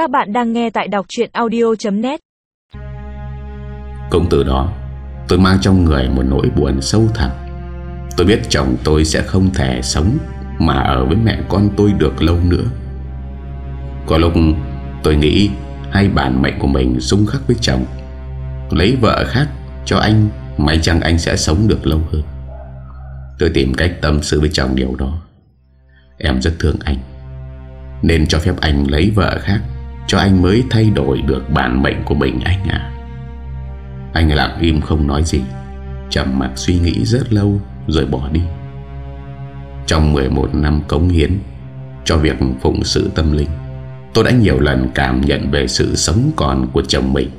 Các bạn đang nghe tại đọc chuyện audio.net Cũng từ đó, Tôi mang trong người một nỗi buồn sâu thẳm. Tôi biết chồng tôi sẽ không thể sống Mà ở với mẹ con tôi được lâu nữa. Có lúc, tôi nghĩ hai bản mệnh của mình xung khắc với chồng, Lấy vợ khác cho anh, May chăng anh sẽ sống được lâu hơn. Tôi tìm cách tâm sự với chồng điều đó. Em rất thương anh, Nên cho phép anh lấy vợ khác cho anh mới thay đổi được bản mệnh của mình anh à Anh lặng im không nói gì Chầm mặt suy nghĩ rất lâu Rồi bỏ đi. Trong 11 năm cống hiến Cho việc phụng sự tâm linh, Tôi đã nhiều lần cảm nhận về sự sống còn của chồng mình.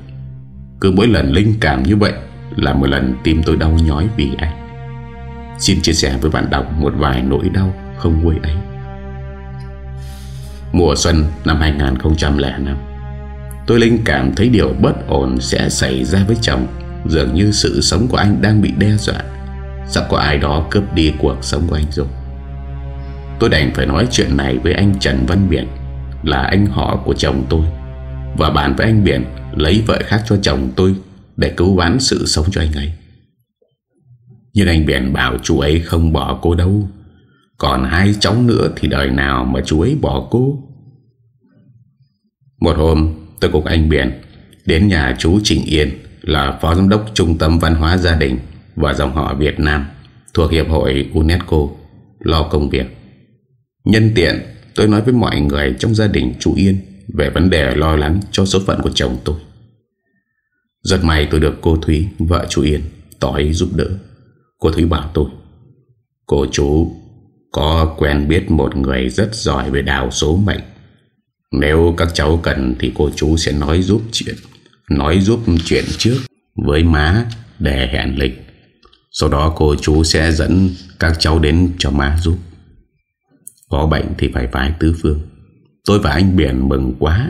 Cứ mỗi lần linh cảm như vậy Là một lần tim tôi đau nhói vì anh. Xin chia sẻ với bạn đọc một vài nỗi đau không nguôi ấy. Mùa xuân năm 2005 Tôi linh cảm thấy điều bất ổn sẽ xảy ra với chồng, Dường như sự sống của anh đang bị đe dọa. Sắp có ai đó cướp đi cuộc sống của anh rồi. Tôi đành phải nói chuyện này với anh Trần Văn Biển Là anh họ của chồng tôi, Và bàn với anh Biển Lấy vợ khác cho chồng tôi Để cứu vãn sự sống cho anh ấy. Nhưng anh Biển bảo chú ấy không bỏ cô đâu. Còn hai cháu nữa thì đời nào mà chú ấy bỏ cô? Một hôm, tôi cùng anh Biển Đến nhà chú Trịnh Yên Là phó giám đốc trung tâm văn hóa gia đình Và dòng họ Việt Nam Thuộc Hiệp hội UNESCO Lo công việc. Nhân tiện, tôi nói với mọi người trong gia đình chú Yên Về vấn đề lo lắng cho số phận của chồng tôi. Rất may tôi được cô Thúy, Vợ chú Yên, tỏ ý giúp đỡ. Cô Thúy bảo tôi, Cô chú có quen biết một người rất giỏi về đào số mệnh. Nếu các cháu cần thì cô chú sẽ nói giúp chuyện, Nói giúp chuyện trước với má để hẹn lịch. Sau đó cô chú sẽ dẫn các cháu đến cho má giúp. Có bệnh thì phải phải tứ phương. Tôi và anh Biển mừng quá.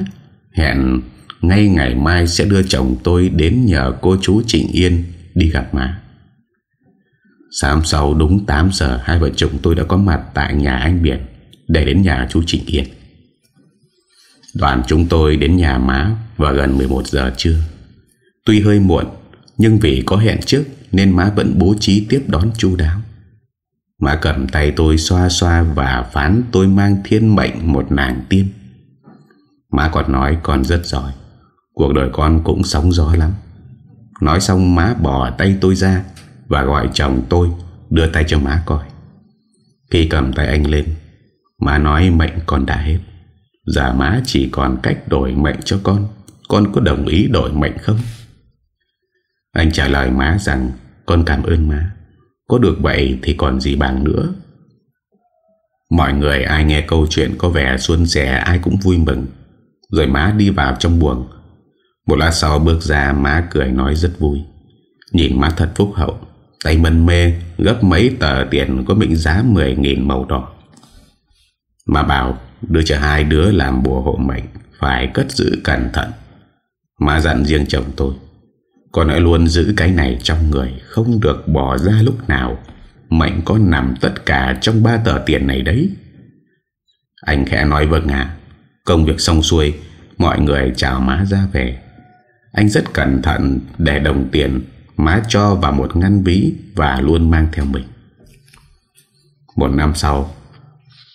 Hẹn ngay ngày mai sẽ đưa chồng tôi đến nhờ cô chú Trịnh Yên đi gặp má. Sáng sau đúng 8 giờ, Hai vợ chồng tôi đã có mặt tại nhà anh Biển Để đến nhà chú Trịnh Yên. Đoàn chúng tôi đến nhà má Vào gần 11 giờ trưa. Tuy hơi muộn, Nhưng vì có hẹn trước Nên má vẫn bố trí tiếp đón chu đáo. Má cầm tay tôi xoa xoa Và phán tôi mang thiên mệnh Một nàng tiên. Má còn nói con rất giỏi, Cuộc đời con cũng sóng gió lắm. Nói xong má bỏ tay tôi ra và gọi chồng tôi Đưa tay cho má coi. Khi cầm tay anh lên, Má nói mệnh con đã hết. Giờ má chỉ còn cách đổi mệnh cho con. Con có đồng ý đổi mệnh không? Anh trả lời má rằng, Con cảm ơn má. Có được vậy thì còn gì bằng nữa. Mọi người ai nghe câu chuyện có vẻ xuân sẻ, Ai cũng vui mừng. Rồi má đi vào trong buồng. Một lát sau bước ra, má cười nói rất vui. Nhìn má thật phúc hậu. Tay mân mê gấp mấy tờ tiền có mệnh giá 10.000 màu đỏ. Mà bảo, đưa cho hai đứa làm bùa hộ mệnh, Phải cất giữ cẩn thận. Mà dặn riêng chồng tôi, Con hãy luôn giữ cái này trong người, Không được bỏ ra lúc nào. Mệnh có nằm tất cả trong ba tờ tiền này đấy. Anh khẽ nói vâng à Công việc xong xuôi, Mọi người chào má ra về. Anh rất cẩn thận để đồng tiền Má cho vào một ngăn ví Và luôn mang theo mình. Một năm sau,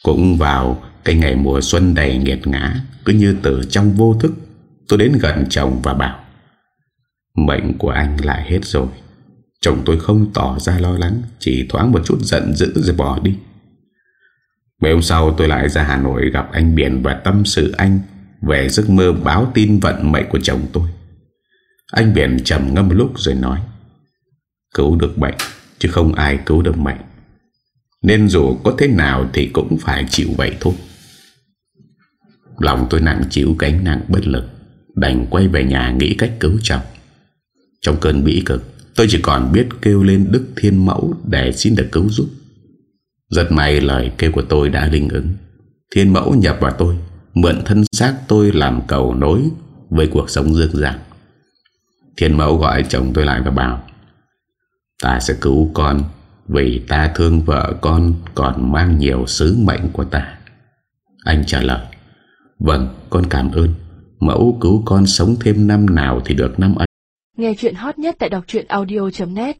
Cũng vào cái ngày mùa xuân đầy nghiệt ngã, Cứ như từ trong vô thức, Tôi đến gần chồng và bảo, Mệnh của anh lại hết rồi. Chồng tôi không tỏ ra lo lắng, Chỉ thoáng một chút giận dữ rồi bỏ đi. Mấy hôm sau, tôi lại ra Hà Nội gặp anh Biển Và tâm sự anh Về giấc mơ báo tin vận mệnh của chồng tôi. Anh Biển trầm ngâm một lúc rồi nói Cứu được bệnh, Chứ không ai cứu được mệnh Nên dù có thế nào Thì cũng phải chịu vậy thôi. Lòng tôi nặng chịu gánh nặng bất lực, Đành quay về nhà nghĩ cách cứu chồng. Trong cơn bĩ cực, Tôi chỉ còn biết kêu lên Đức Thiên Mẫu Để xin được cứu giúp. Rất may lời kêu của tôi đã linh ứng. Thiên Mẫu nhập vào tôi, Mượn thân xác tôi làm cầu nối Với cuộc sống dương dạng. Thiên Mẫu gọi chồng tôi lại và bảo Ta sẽ cứu con, Vì ta thương vợ con Còn mang nhiều sứ mệnh của ta. Anh trả lời Vâng con cảm ơn. Mẫu cứu con sống thêm năm nào thì được năm ấy. Nghe chuyện hot nhất tại đọc audio.net